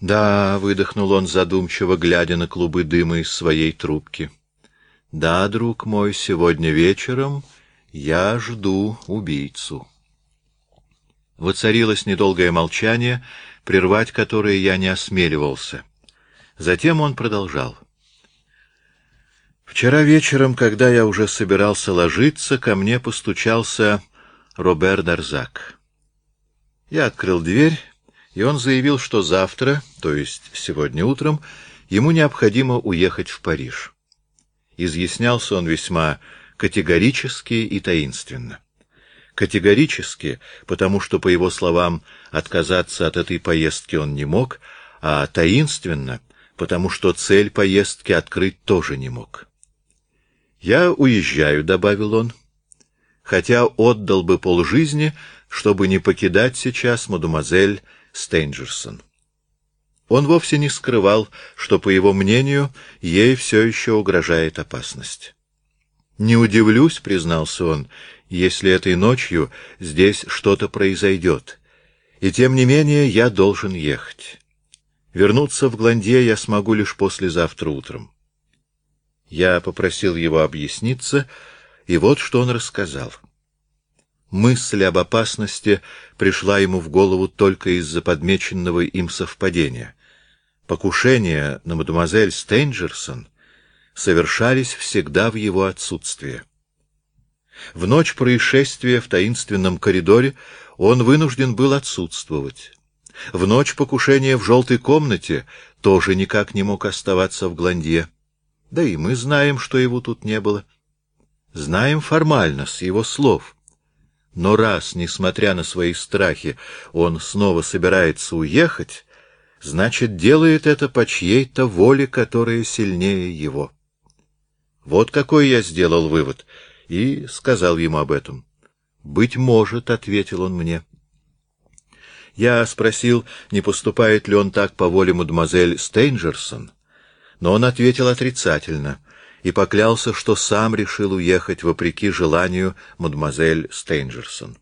Да, — выдохнул он задумчиво, глядя на клубы дыма из своей трубки. Да, друг мой, сегодня вечером я жду убийцу. Воцарилось недолгое молчание, прервать которое я не осмеливался. Затем он продолжал. Вчера вечером, когда я уже собирался ложиться, ко мне постучался Робер Дарзак. Я открыл дверь, и он заявил, что завтра, то есть сегодня утром, ему необходимо уехать в Париж. Изъяснялся он весьма категорически и таинственно. Категорически, потому что, по его словам, отказаться от этой поездки он не мог, а таинственно, потому что цель поездки открыть тоже не мог. «Я уезжаю», — добавил он, — «хотя отдал бы полжизни, чтобы не покидать сейчас мадемуазель Стейнджерсон». Он вовсе не скрывал, что, по его мнению, ей все еще угрожает опасность. «Не удивлюсь», — признался он, — «если этой ночью здесь что-то произойдет. И тем не менее я должен ехать. Вернуться в Гланде я смогу лишь послезавтра утром». Я попросил его объясниться, и вот что он рассказал. Мысль об опасности пришла ему в голову только из-за подмеченного им совпадения. Покушения на мадемуазель Стейнджерсон совершались всегда в его отсутствие. В ночь происшествия в таинственном коридоре он вынужден был отсутствовать. В ночь покушения в желтой комнате тоже никак не мог оставаться в Гландье. Да и мы знаем, что его тут не было. Знаем формально, с его слов. Но раз, несмотря на свои страхи, он снова собирается уехать, значит, делает это по чьей-то воле, которая сильнее его. Вот какой я сделал вывод, и сказал ему об этом. «Быть может», — ответил он мне. Я спросил, не поступает ли он так по воле мадемуазель Стейнджерсон но он ответил отрицательно и поклялся, что сам решил уехать вопреки желанию мадемуазель Стейнджерсон.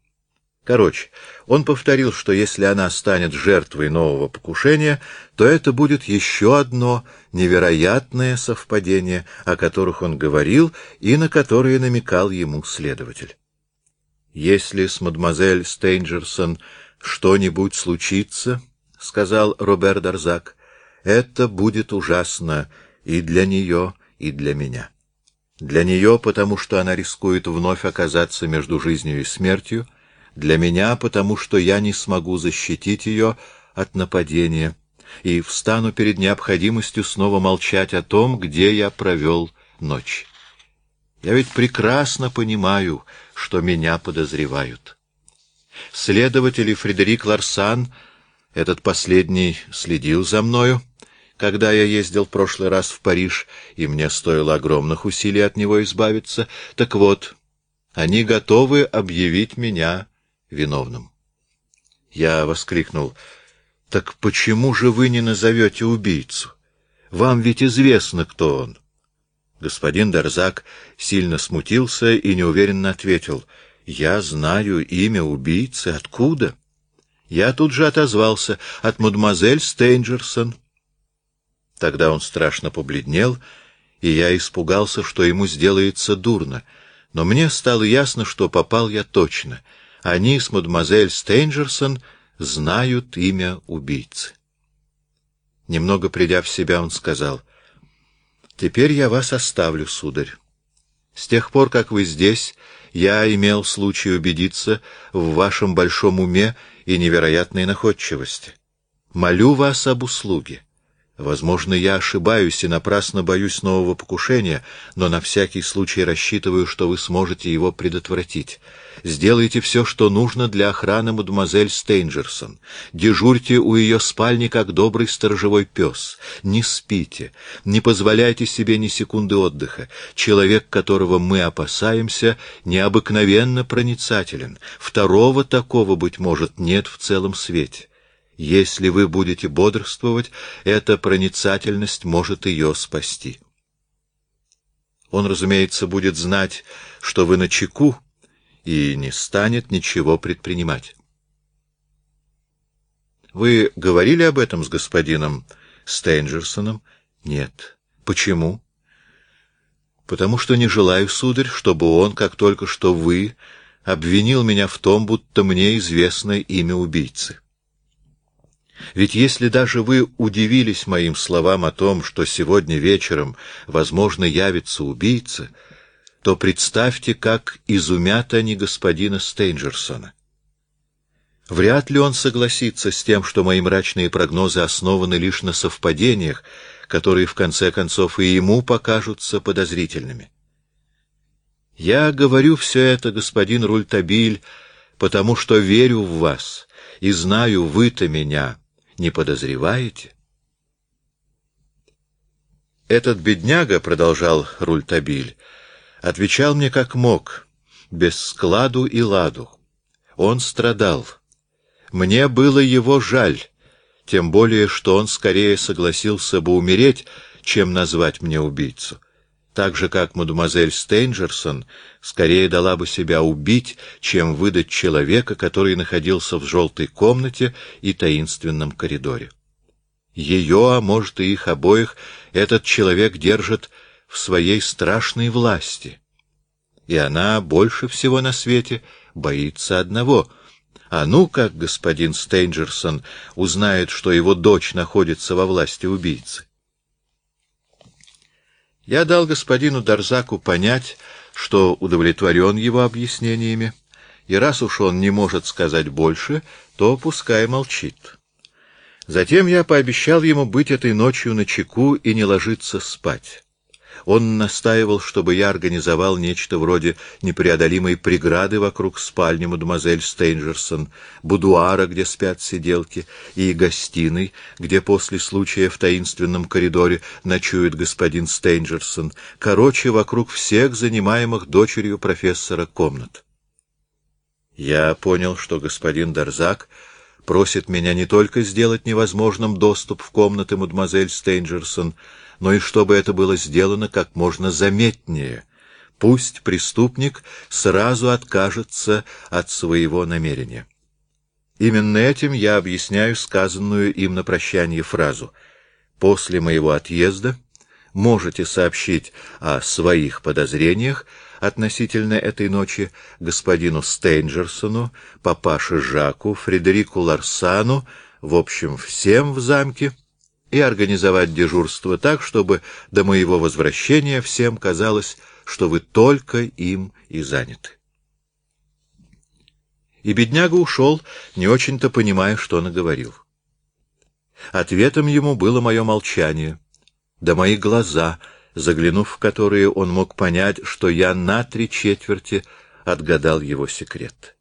Короче, он повторил, что если она станет жертвой нового покушения, то это будет еще одно невероятное совпадение, о которых он говорил и на которые намекал ему следователь. «Если с мадемуазель Стейнджерсон что-нибудь случится, — сказал Робер Дарзак, это будет ужасно и для нее, и для меня. Для нее, потому что она рискует вновь оказаться между жизнью и смертью, для меня, потому что я не смогу защитить ее от нападения и встану перед необходимостью снова молчать о том, где я провел ночь. Я ведь прекрасно понимаю, что меня подозревают. Следователь Фредерик Ларсан, этот последний, следил за мною, когда я ездил в прошлый раз в Париж, и мне стоило огромных усилий от него избавиться. Так вот, они готовы объявить меня виновным. Я воскликнул. — Так почему же вы не назовете убийцу? Вам ведь известно, кто он. Господин Дарзак сильно смутился и неуверенно ответил. — Я знаю имя убийцы. Откуда? Я тут же отозвался. От мадемуазель Стейнджерсон. — Тогда он страшно побледнел, и я испугался, что ему сделается дурно. Но мне стало ясно, что попал я точно. Они с мадемуазель Стейнджерсон знают имя убийцы. Немного придя в себя, он сказал, «Теперь я вас оставлю, сударь. С тех пор, как вы здесь, я имел случай убедиться в вашем большом уме и невероятной находчивости. Молю вас об услуге. Возможно, я ошибаюсь и напрасно боюсь нового покушения, но на всякий случай рассчитываю, что вы сможете его предотвратить. Сделайте все, что нужно для охраны мадемуазель Стейнджерсон. Дежурьте у ее спальни, как добрый сторожевой пес. Не спите, не позволяйте себе ни секунды отдыха. Человек, которого мы опасаемся, необыкновенно проницателен. Второго такого, быть может, нет в целом свете. Если вы будете бодрствовать, эта проницательность может ее спасти. Он, разумеется, будет знать, что вы на чеку, и не станет ничего предпринимать. Вы говорили об этом с господином Стейнджерсоном? Нет. Почему? Потому что не желаю, сударь, чтобы он, как только что вы, обвинил меня в том, будто мне известно имя убийцы. Ведь если даже вы удивились моим словам о том, что сегодня вечером, возможно, явится убийца, то представьте, как изумят они господина Стейнджерсона. Вряд ли он согласится с тем, что мои мрачные прогнозы основаны лишь на совпадениях, которые в конце концов и ему покажутся подозрительными. Я говорю все это, господин Рультабиль, потому что верю в вас и знаю, вы-то меня не подозреваете. Этот бедняга, — продолжал Рультабиль, — отвечал мне как мог, без складу и ладу. Он страдал. Мне было его жаль, тем более, что он скорее согласился бы умереть, чем назвать мне убийцу. Так же, как мадемуазель Стейнджерсон скорее дала бы себя убить, чем выдать человека, который находился в желтой комнате и таинственном коридоре. Ее, а может и их обоих, этот человек держит в своей страшной власти. И она больше всего на свете боится одного — а ну как господин Стейнджерсон узнает, что его дочь находится во власти убийцы? Я дал господину Дарзаку понять, что удовлетворен его объяснениями, и раз уж он не может сказать больше, то пускай молчит. Затем я пообещал ему быть этой ночью на чеку и не ложиться спать. Он настаивал, чтобы я организовал нечто вроде непреодолимой преграды вокруг спальни мадемуазель Стейнджерсон, будуара, где спят сиделки, и гостиной, где после случая в таинственном коридоре ночует господин Стейнджерсон, короче, вокруг всех занимаемых дочерью профессора комнат. Я понял, что господин Дарзак просит меня не только сделать невозможным доступ в комнаты мадемуазель Стейнджерсон, но и чтобы это было сделано как можно заметнее. Пусть преступник сразу откажется от своего намерения. Именно этим я объясняю сказанную им на прощание фразу «После моего отъезда можете сообщить о своих подозрениях относительно этой ночи господину Стейнджерсону, папаше Жаку, Фредерику Ларсану, в общем, всем в замке, и организовать дежурство так, чтобы до моего возвращения всем казалось, что вы только им и заняты. И бедняга ушел, не очень-то понимая, что наговорил. Ответом ему было мое молчание, да мои глаза, заглянув в которые он мог понять, что я на три четверти отгадал его секрет.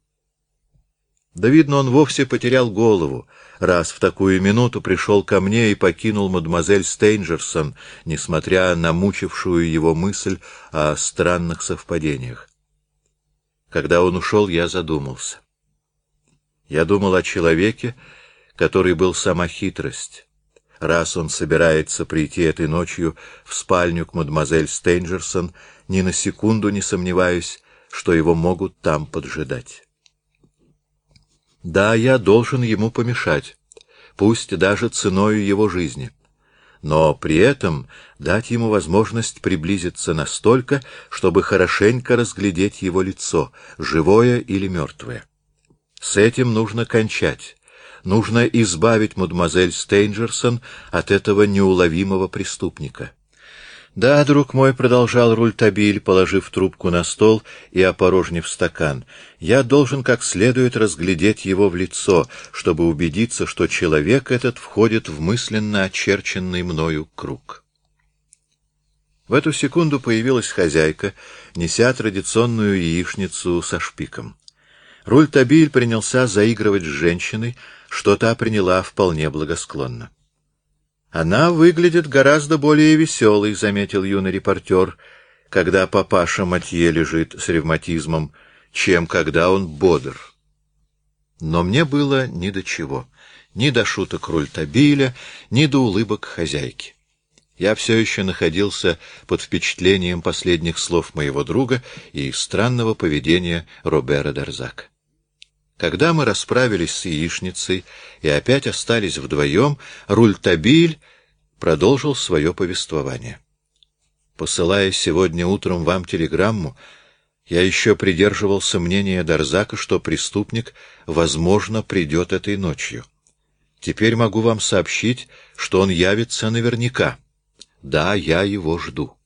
Да, видно, он вовсе потерял голову, раз в такую минуту пришел ко мне и покинул мадемуазель Стейнджерсон, несмотря на мучившую его мысль о странных совпадениях. Когда он ушел, я задумался. Я думал о человеке, который был сама хитрость. Раз он собирается прийти этой ночью в спальню к мадемуазель Стейнджерсон, ни на секунду не сомневаюсь, что его могут там поджидать. Да, я должен ему помешать, пусть даже ценою его жизни, но при этом дать ему возможность приблизиться настолько, чтобы хорошенько разглядеть его лицо, живое или мертвое. С этим нужно кончать. Нужно избавить мадемуазель Стейнджерсон от этого неуловимого преступника. «Да, друг мой», — продолжал Рультабиль, положив трубку на стол и опорожнив стакан, — «я должен как следует разглядеть его в лицо, чтобы убедиться, что человек этот входит в мысленно очерченный мною круг». В эту секунду появилась хозяйка, неся традиционную яичницу со шпиком. Рультабиль принялся заигрывать с женщиной, что та приняла вполне благосклонно. Она выглядит гораздо более веселой, — заметил юный репортер, — когда папаша Матье лежит с ревматизмом, чем когда он бодр. Но мне было ни до чего, ни до шуток Рультабиля, ни до улыбок хозяйки. Я все еще находился под впечатлением последних слов моего друга и странного поведения Робера Дарзака. Когда мы расправились с яичницей и опять остались вдвоем, Рультабиль продолжил свое повествование. Посылая сегодня утром вам телеграмму, я еще придерживался мнения Дарзака, что преступник, возможно, придет этой ночью. Теперь могу вам сообщить, что он явится наверняка. Да, я его жду.